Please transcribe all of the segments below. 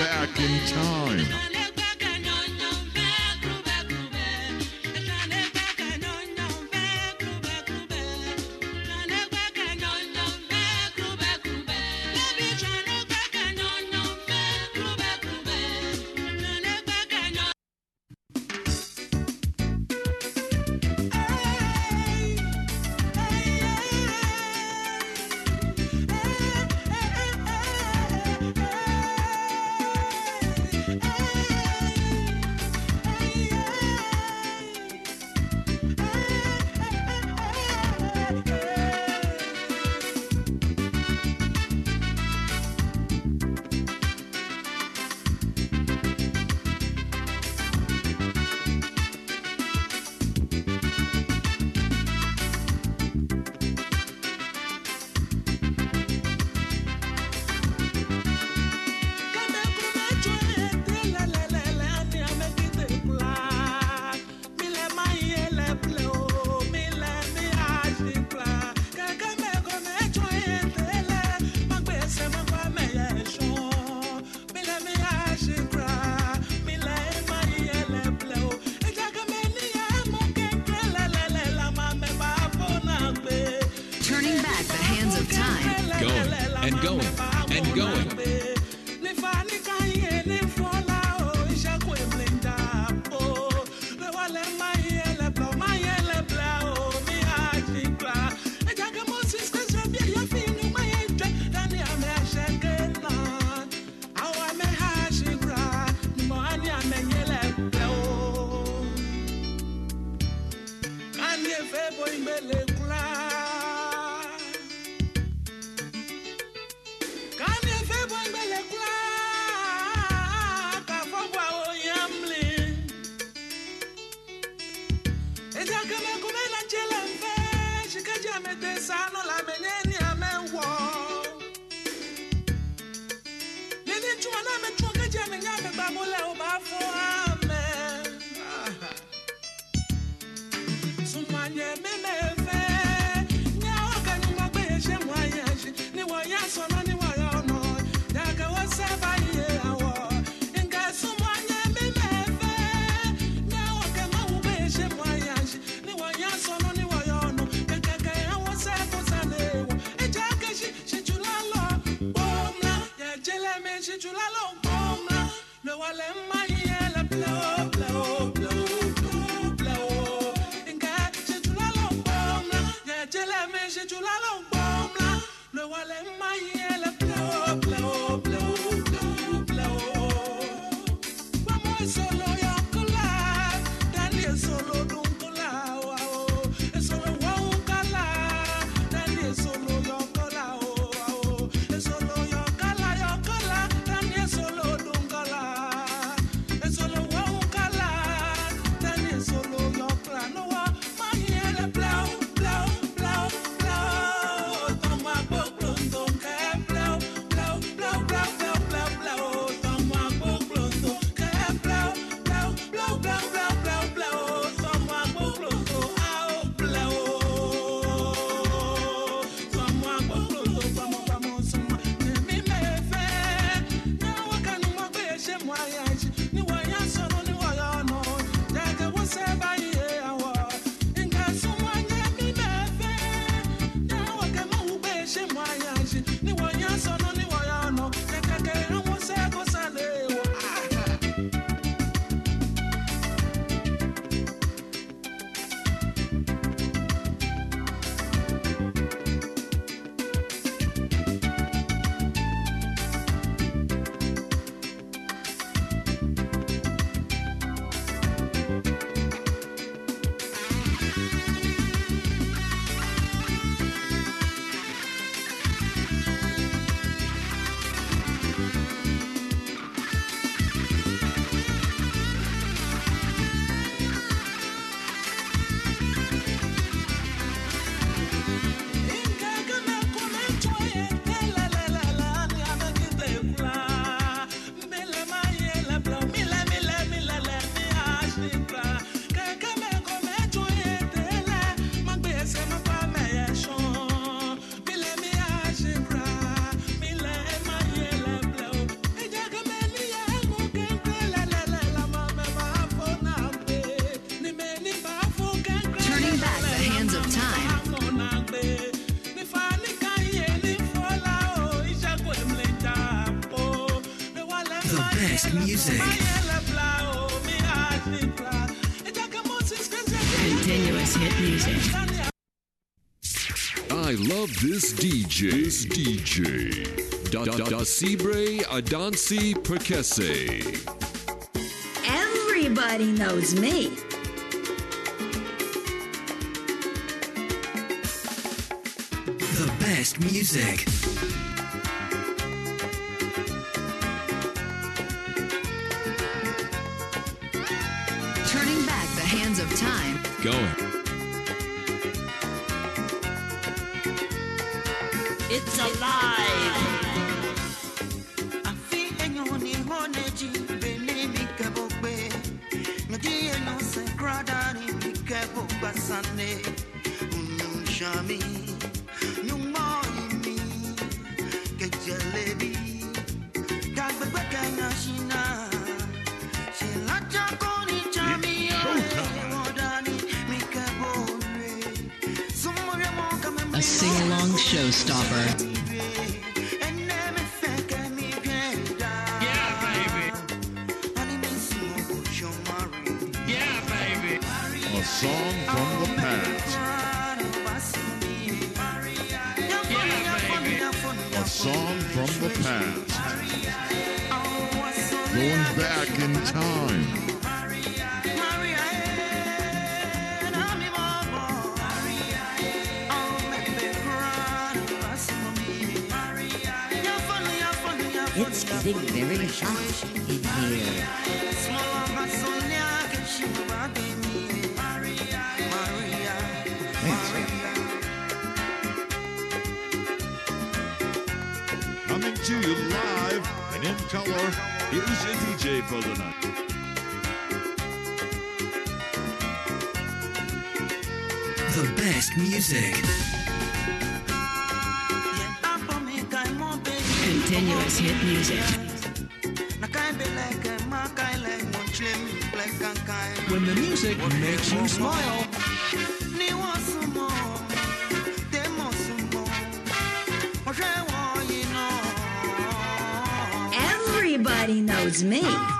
back in time. Vamos best music. Continuous hit music. I love this DJ. This DJ. Da da da Sibre Adansi Prekese. Everybody knows me. The best music. Hands of time. Going. It's alive. Showstopper. A song from the past. A song from the past. Going back in time. It's getting very hot in here. Coming to you live and in color. Here's your DJ for the night. The best music. Continuous hit music. When the music makes you smile. Everybody knows me.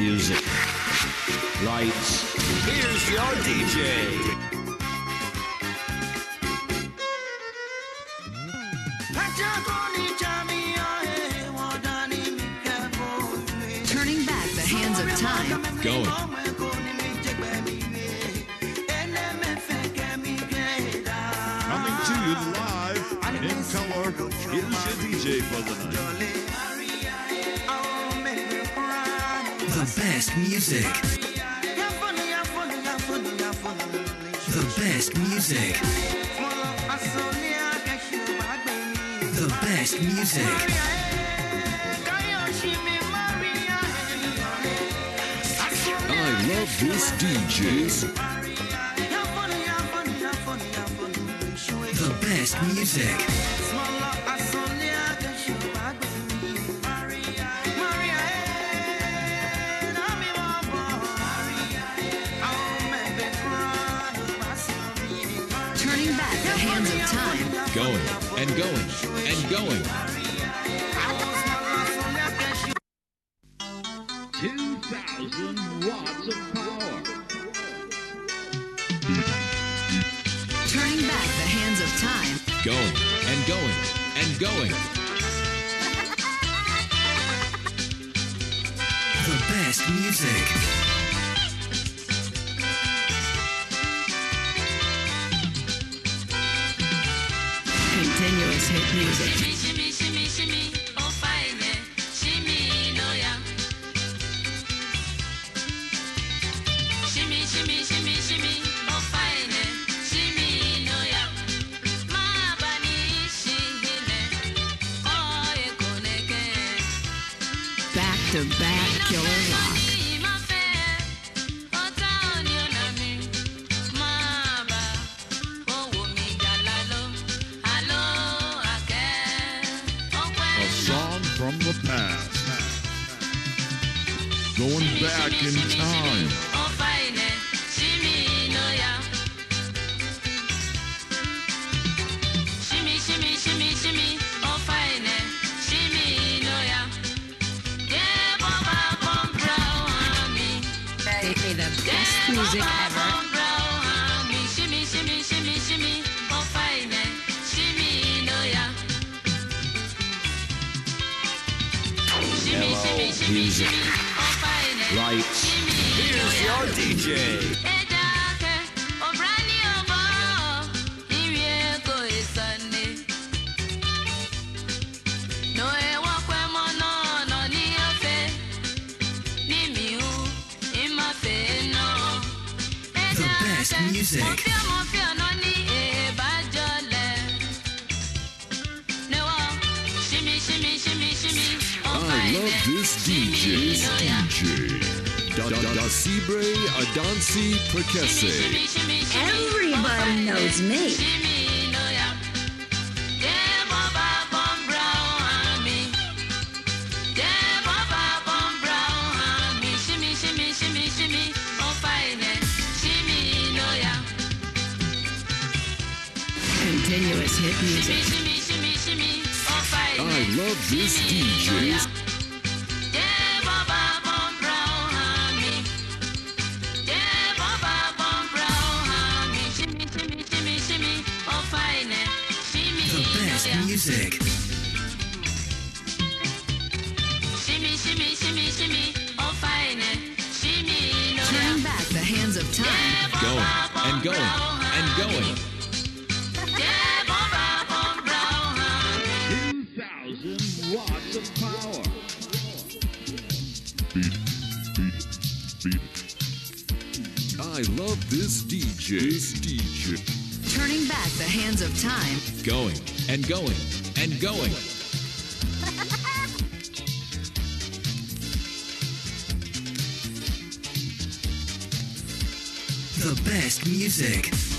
Music. Lights. Here's your DJ. Music. The best music. The best music. I love this DJ. The best music. Going. And going. And going. Turning back the hands of time. Going. And going. And going. The best music. Music. Back to back killer rock. Back in time. They play the best music ever. Hello, music. Lights. Here's your DJ. The best music. I love. This DJ. Da da da Cibre Adansi Prekese. Everybody knows me. Continuous hit music. I love this DJ. Best music. Turning back the hands of time. Going and going and going. 2,000 watts of power. Beat, beat, beat. I love this DJ. This DJ. Turning back the hands of time. Going and going and going. The best music.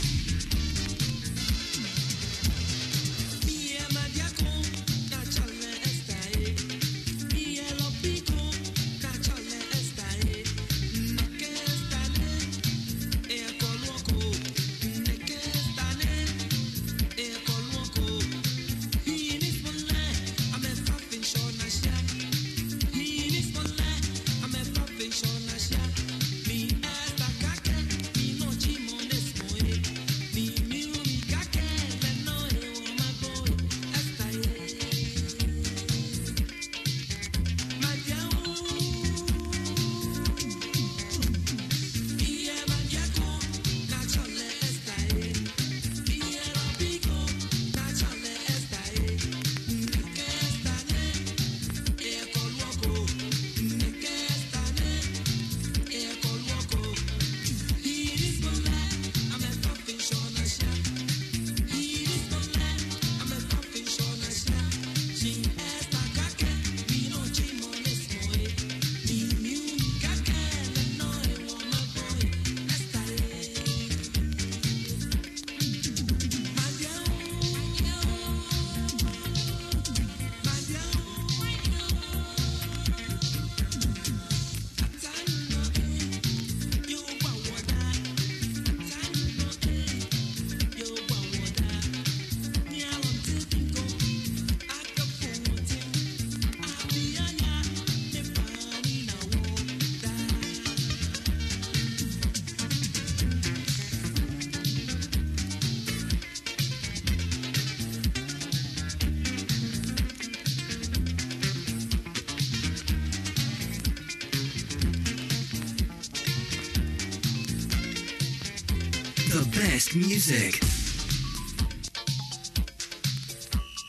Best music.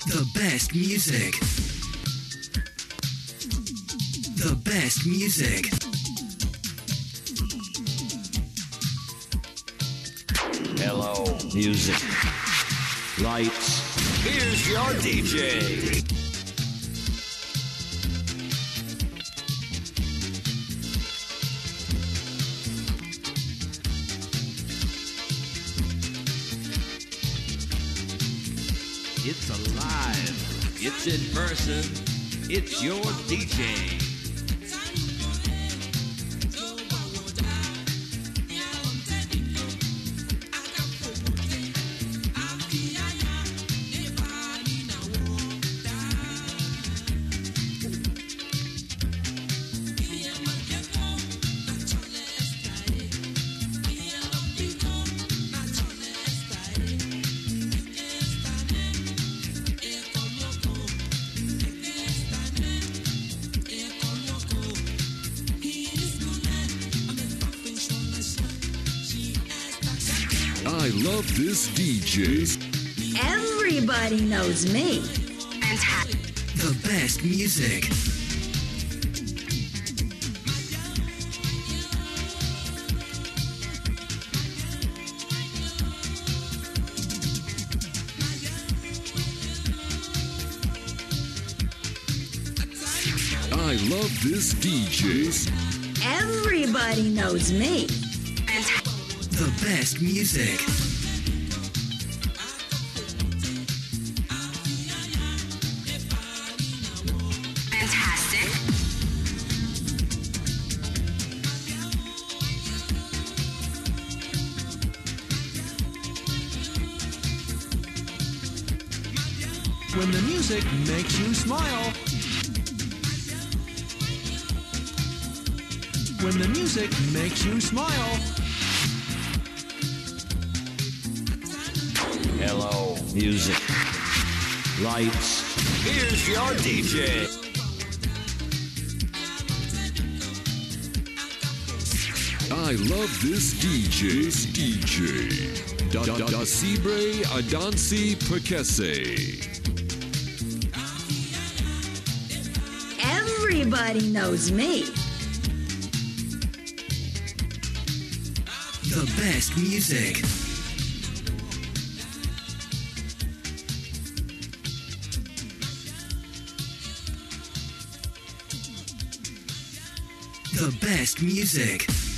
The best music. The best music. Hello, music. Lights. Here's your DJ. In person. It's your DJ. Love this DJ. Everybody knows me. And the best music. I love this DJ. Everybody knows me. And the best music. Makes you smile. When the music makes you smile. Hello, music. Lights. Here's your DJ. I love this DJ. This DJ. Da da da Sibre Adansi Prekese. Everybody knows me. The best music. The best music.